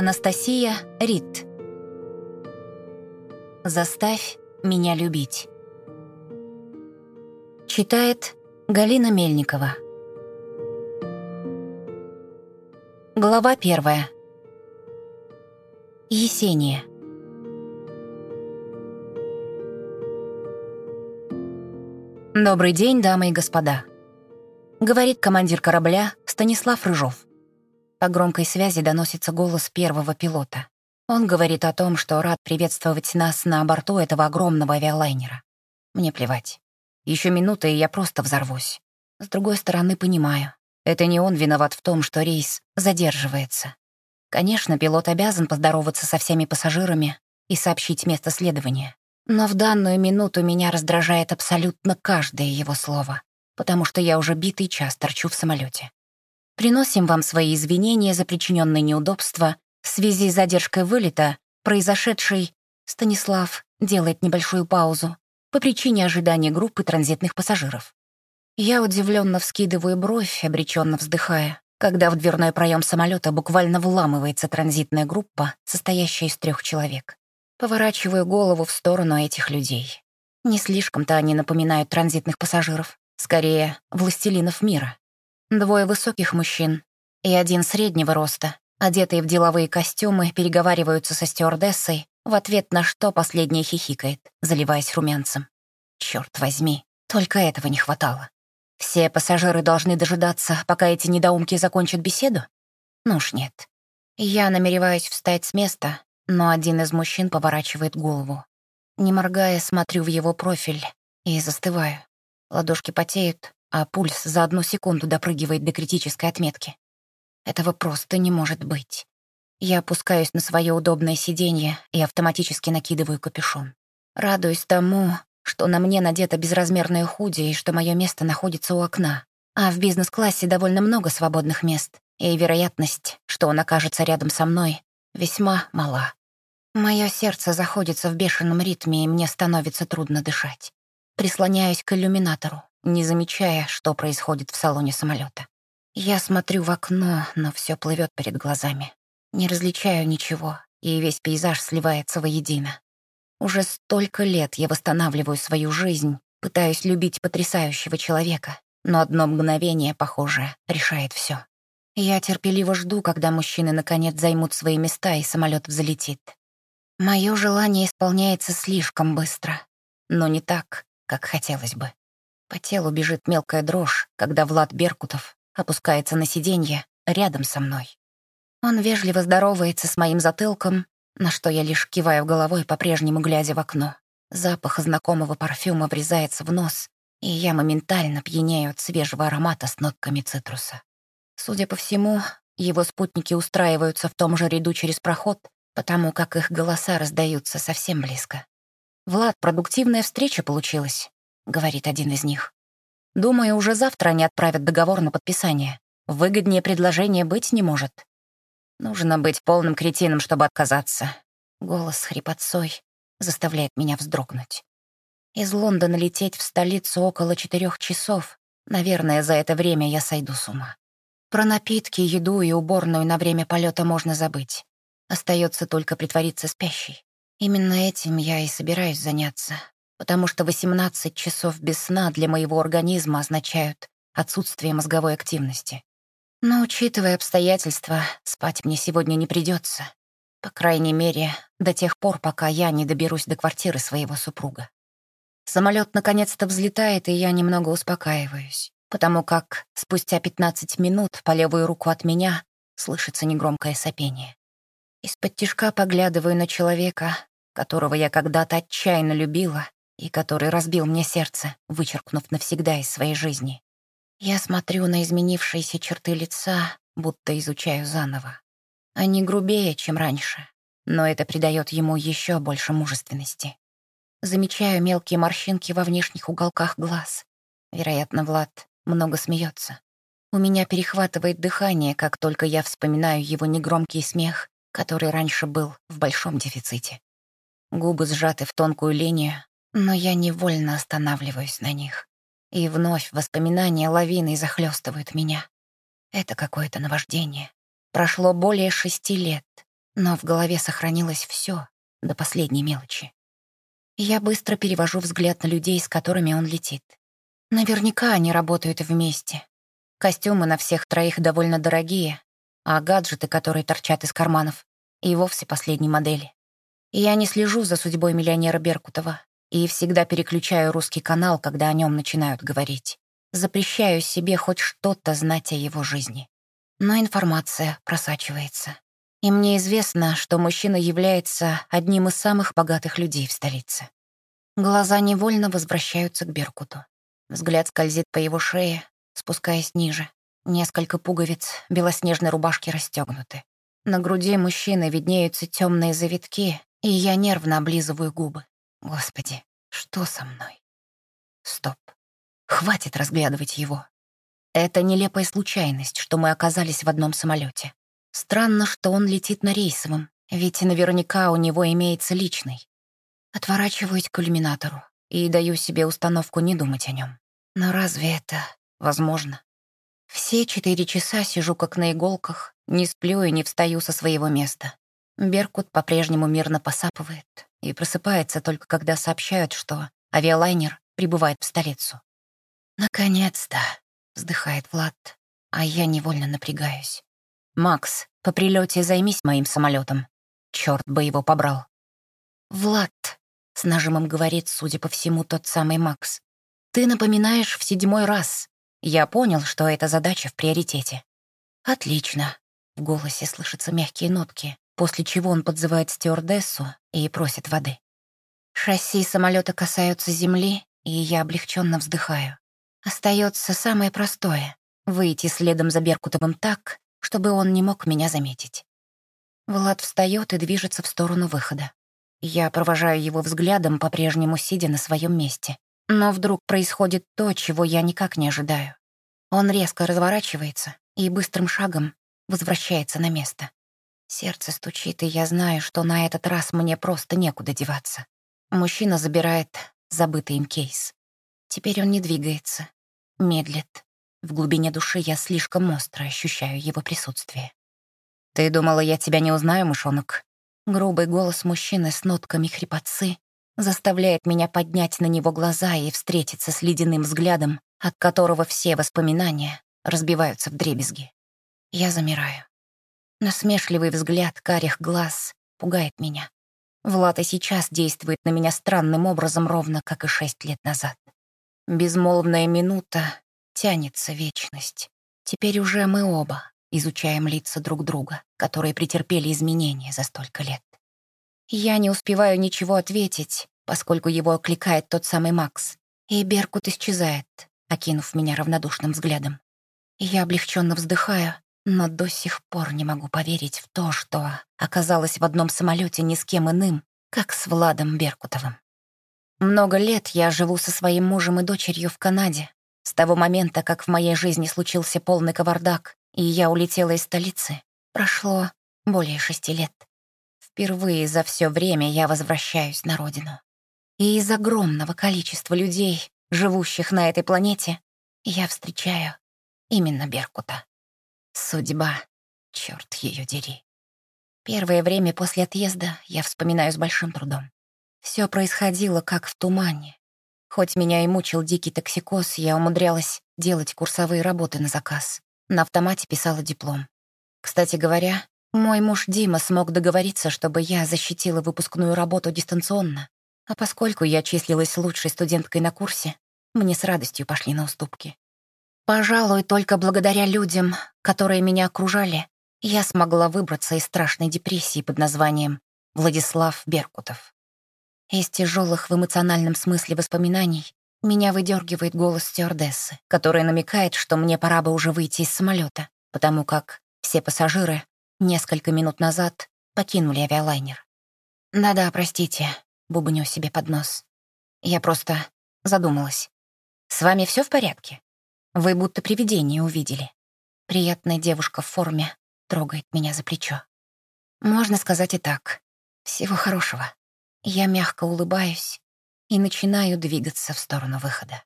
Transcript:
Анастасия Рид. Заставь меня любить. Читает Галина Мельникова. Глава первая. Есения. «Добрый день, дамы и господа», — говорит командир корабля Станислав Рыжов. По громкой связи доносится голос первого пилота. Он говорит о том, что рад приветствовать нас на борту этого огромного авиалайнера. Мне плевать. Еще минута, и я просто взорвусь. С другой стороны, понимаю. Это не он виноват в том, что рейс задерживается. Конечно, пилот обязан поздороваться со всеми пассажирами и сообщить место следования. Но в данную минуту меня раздражает абсолютно каждое его слово, потому что я уже битый час торчу в самолете. Приносим вам свои извинения за причиненные неудобства в связи с задержкой вылета, произошедшей... Станислав делает небольшую паузу по причине ожидания группы транзитных пассажиров. Я удивленно вскидываю бровь, обреченно вздыхая, когда в дверной проем самолета буквально вламывается транзитная группа, состоящая из трех человек. Поворачиваю голову в сторону этих людей. Не слишком-то они напоминают транзитных пассажиров, скорее, властелинов мира. Двое высоких мужчин и один среднего роста, одетые в деловые костюмы, переговариваются со стюардессой, в ответ на что последняя хихикает, заливаясь румянцем. Черт возьми, только этого не хватало. Все пассажиры должны дожидаться, пока эти недоумки закончат беседу? Ну уж нет. Я намереваюсь встать с места, но один из мужчин поворачивает голову. Не моргая, смотрю в его профиль и застываю. Ладошки потеют, а пульс за одну секунду допрыгивает до критической отметки. Этого просто не может быть. Я опускаюсь на свое удобное сиденье и автоматически накидываю капюшон. Радуюсь тому, что на мне надето безразмерное худи и что мое место находится у окна. А в бизнес-классе довольно много свободных мест, и вероятность, что он окажется рядом со мной, весьма мала. Мое сердце заходится в бешеном ритме, и мне становится трудно дышать. Прислоняюсь к иллюминатору не замечая, что происходит в салоне самолета. Я смотрю в окно, но все плывет перед глазами. Не различаю ничего, и весь пейзаж сливается воедино. Уже столько лет я восстанавливаю свою жизнь, пытаюсь любить потрясающего человека, но одно мгновение, похоже, решает все. Я терпеливо жду, когда мужчины наконец займут свои места и самолет взлетит. Мое желание исполняется слишком быстро, но не так, как хотелось бы. По телу бежит мелкая дрожь, когда Влад Беркутов опускается на сиденье рядом со мной. Он вежливо здоровается с моим затылком, на что я лишь киваю головой, по-прежнему глядя в окно. Запах знакомого парфюма врезается в нос, и я моментально пьянею от свежего аромата с нотками цитруса. Судя по всему, его спутники устраиваются в том же ряду через проход, потому как их голоса раздаются совсем близко. «Влад, продуктивная встреча получилась говорит один из них. Думаю, уже завтра они отправят договор на подписание. Выгоднее предложение быть не может. Нужно быть полным кретином, чтобы отказаться. Голос хрипотцой заставляет меня вздрогнуть. Из Лондона лететь в столицу около четырех часов. Наверное, за это время я сойду с ума. Про напитки, еду и уборную на время полета можно забыть. Остается только притвориться спящей. Именно этим я и собираюсь заняться, потому что 18 часов без сна для моего организма означают отсутствие мозговой активности. Но, учитывая обстоятельства, спать мне сегодня не придется. По крайней мере, до тех пор, пока я не доберусь до квартиры своего супруга. Самолет наконец-то взлетает, и я немного успокаиваюсь, потому как спустя 15 минут по левую руку от меня слышится негромкое сопение. Из-под тишка поглядываю на человека, которого я когда-то отчаянно любила и который разбил мне сердце, вычеркнув навсегда из своей жизни. Я смотрю на изменившиеся черты лица, будто изучаю заново. Они грубее, чем раньше, но это придает ему еще больше мужественности. Замечаю мелкие морщинки во внешних уголках глаз. Вероятно, Влад много смеется. У меня перехватывает дыхание, как только я вспоминаю его негромкий смех, который раньше был в большом дефиците. Губы сжаты в тонкую линию, но я невольно останавливаюсь на них. И вновь воспоминания лавиной захлестывают меня. Это какое-то наваждение. Прошло более шести лет, но в голове сохранилось все до последней мелочи. Я быстро перевожу взгляд на людей, с которыми он летит. Наверняка они работают вместе. Костюмы на всех троих довольно дорогие, а гаджеты, которые торчат из карманов, и вовсе последней модели. Я не слежу за судьбой миллионера Беркутова и всегда переключаю русский канал, когда о нем начинают говорить. Запрещаю себе хоть что-то знать о его жизни. Но информация просачивается. И мне известно, что мужчина является одним из самых богатых людей в столице. Глаза невольно возвращаются к Беркуту. Взгляд скользит по его шее, спускаясь ниже. Несколько пуговиц белоснежной рубашки расстегнуты. На груди мужчины виднеются темные завитки, и я нервно облизываю губы. Господи, что со мной? Стоп. Хватит разглядывать его. Это нелепая случайность, что мы оказались в одном самолете. Странно, что он летит на рейсовом, ведь наверняка у него имеется личный. Отворачиваюсь к иллюминатору и даю себе установку не думать о нем. Но разве это возможно? Все четыре часа сижу как на иголках, не сплю и не встаю со своего места. Беркут по-прежнему мирно посапывает и просыпается только когда сообщают, что авиалайнер прибывает в столицу. «Наконец-то!» — вздыхает Влад, а я невольно напрягаюсь. «Макс, по прилете займись моим самолетом. Черт бы его побрал». «Влад», — с нажимом говорит, судя по всему, тот самый Макс, «ты напоминаешь в седьмой раз. Я понял, что эта задача в приоритете». «Отлично», — в голосе слышатся мягкие нотки, после чего он подзывает стюардессу и просит воды. Шасси самолета касаются земли, и я облегченно вздыхаю. Остается самое простое — выйти следом за Беркутовым так, чтобы он не мог меня заметить. Влад встает и движется в сторону выхода. Я провожаю его взглядом, по-прежнему сидя на своем месте. Но вдруг происходит то, чего я никак не ожидаю. Он резко разворачивается и быстрым шагом возвращается на место. Сердце стучит, и я знаю, что на этот раз мне просто некуда деваться. Мужчина забирает забытый им кейс. Теперь он не двигается, медлит, в глубине души я слишком остро ощущаю его присутствие. «Ты думала, я тебя не узнаю, мышонок?» Грубый голос мужчины с нотками хрипотцы заставляет меня поднять на него глаза и встретиться с ледяным взглядом, от которого все воспоминания разбиваются в дребезги. Я замираю. Насмешливый взгляд карих глаз пугает меня. Влад и сейчас действует на меня странным образом, ровно как и шесть лет назад. Безмолвная минута Тянется вечность. Теперь уже мы оба изучаем лица друг друга, которые претерпели изменения за столько лет. Я не успеваю ничего ответить, поскольку его окликает тот самый Макс, и Беркут исчезает, окинув меня равнодушным взглядом. Я облегченно вздыхаю, но до сих пор не могу поверить в то, что оказалась в одном самолете ни с кем иным, как с Владом Беркутовым. Много лет я живу со своим мужем и дочерью в Канаде, с того момента, как в моей жизни случился полный кавардак, и я улетела из столицы, прошло более шести лет. Впервые за все время я возвращаюсь на родину. И из огромного количества людей, живущих на этой планете, я встречаю именно Беркута. Судьба, черт ее дери. Первое время после отъезда я вспоминаю с большим трудом. Все происходило как в тумане, Хоть меня и мучил дикий токсикоз, я умудрялась делать курсовые работы на заказ. На автомате писала диплом. Кстати говоря, мой муж Дима смог договориться, чтобы я защитила выпускную работу дистанционно. А поскольку я числилась лучшей студенткой на курсе, мне с радостью пошли на уступки. Пожалуй, только благодаря людям, которые меня окружали, я смогла выбраться из страшной депрессии под названием Владислав Беркутов. Из тяжелых в эмоциональном смысле воспоминаний меня выдергивает голос стюардессы, которая намекает, что мне пора бы уже выйти из самолета, потому как все пассажиры несколько минут назад покинули авиалайнер. «Да-да, простите», — бубню себе под нос. Я просто задумалась. «С вами все в порядке? Вы будто привидение увидели». Приятная девушка в форме трогает меня за плечо. Можно сказать и так. Всего хорошего. Я мягко улыбаюсь и начинаю двигаться в сторону выхода.